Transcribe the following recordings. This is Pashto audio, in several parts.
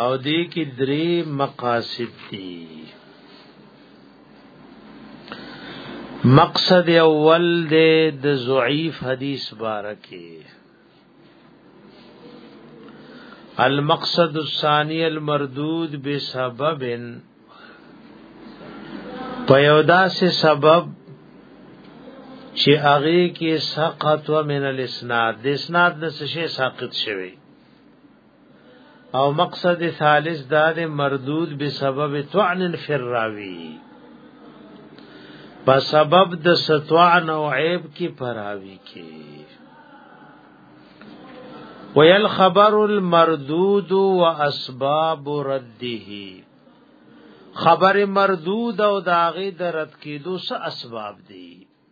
او دې کې درې مقاصد دي مقصد اول دې د ضعیف حدیث بارکه المقصد الثاني المردود بسبب په یو داسې سبب چې هغه کې سقط و من الاسناد د اسناد نه څه شي ساقط شوی او مقصد ثالث دا د مردود بسبب طعن فی الراوی په سبب د ستوان او عیب کی پراوی کی ویل خبر المردود و اسباب رده خبر مردود او داغی د رد کیدو څه اسباب دي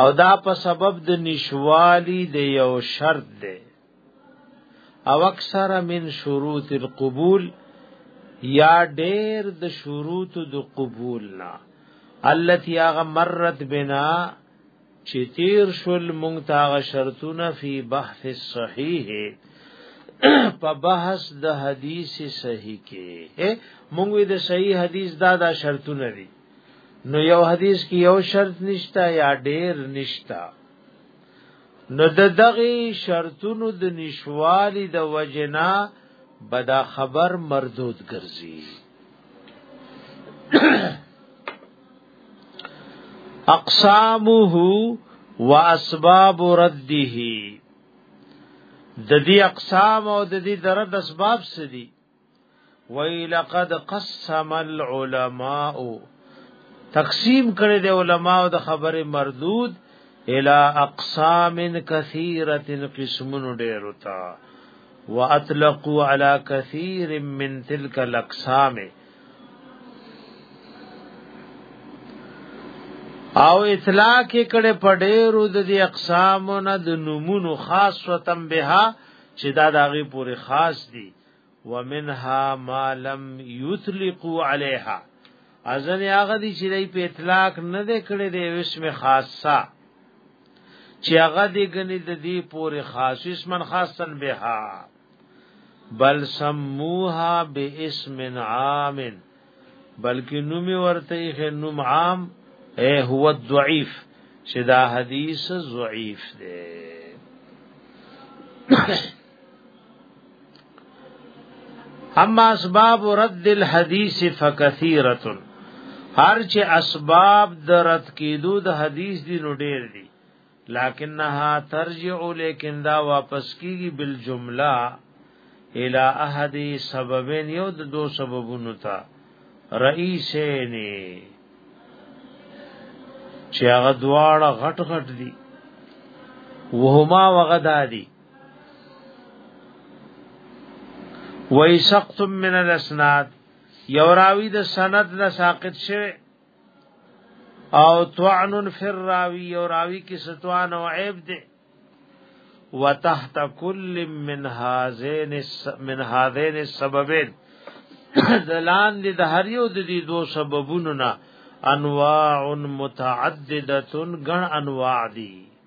او دا په سبب د نشوالی د یو شرط دی او اکثر من شروط القبول یا ډیر د شروط د قبول نه التي هغه مرت بنا چې تیر شول مونږ تاغه شرطونه فی بحث صحیح په بحث د حدیث صحیح کې مونږ د صحیح حدیث دا دا شرطونه دي نو یو حدیث کې یو شرط نشتا یا ډیر نشتا نو د دغه شرطونو د نشوالي د وجنا بدا خبر مردود ګرځي اقسامه واسباب رده د دې اقسام او د دې درد اسباب څه دي وی لقد قسم العلماء تقسیم کړي د علماء د خبره مردود الى اقسام كثيره قسمن ډیر تا واطلقوا على كثير من تلك الاقسام او اطلاق کړي په ډیرو د دې اقسامونو د نمونو خاصه تم بها چې دا داغي پورې خاص دي ومنها ما لم يطلقوا عليها ازن هغه دي چې دای په اطلاق نه د کړې د اسم خاصه چې هغه دې غني د دې پورې خاص اسمن خاصن بها بل سموها باسم عام بلکې نوم ورته یې نوم عام اے هو الضعیف چې دا حدیث ضعیف دی اما اسباب رد الحديث فكثيره هر چې اسباب د رد کېدو د حدیث دي نو ډېر دي لکنها ترجع لیکن دا واپس کیږي بل جمله الى احد سببین یو د دو سببونو ته رئیسین چې هغه دواړه غټ غټ دي وهما وغدا دي وای سقط من الاسناد یو راوی د سند نه ساقط شوه او طعن فی الراوی یو راوی کی ستوان او عیب ده وتحت كل من هذين من هذين السببين دلان دي د هر یو د دې دوه سببونو نه انواع متعدده غن انواع دي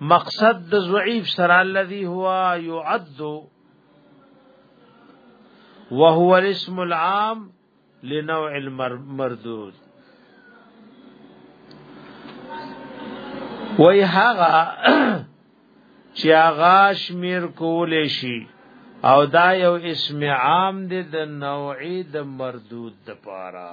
مقصد د ضعیف سره الذي هو يعد وهو الاسم العام لنوع المردود وای هغه چې هغه شمیر کول شي او دا یو اسم عام دی د نوعی د مردود د پاره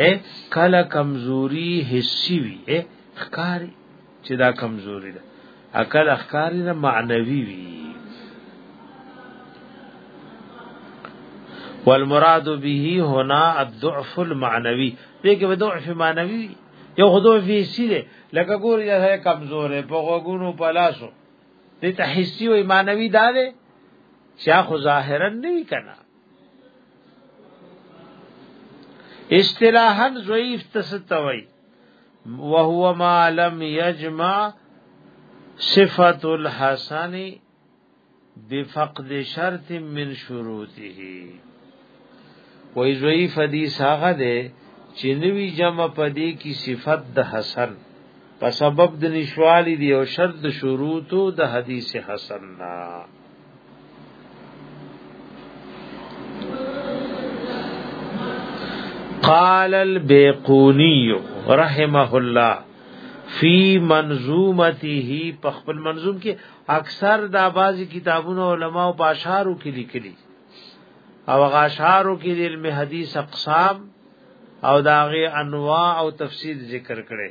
اے کله کمزوري حسي وي اے ښکاری چې دا کمزوري ده عقل ښکاری ده معنوي وي والمراد به هنا الضعف المعنوي دغه ضعف معنوي یو خدو فی سی ده لکه ګور یا سره کمزور په غوګونو په لاسو دې ته حسی او معنوي دار چې خو ظاهرا نه وی کنه اصطلاحا ضعیف تستوي وهو ما لم يجمع صفت الحسن بفقد شرط من شروطه وای ضعیف حدیث هغه ده چې نوی جمع پدې کی صفت د حسن په سبب د نشوالی دی او شرط شروطو د حدیث حسن نه قال البيقوني رحمه الله فی منظومته په خپل منظوم کې اکثر دا بازي کتابونو علما او باشارو کې لیکلي او غاشارو کې د علم حدیث اقسام او داغه انواع او تفسیر ذکر کړي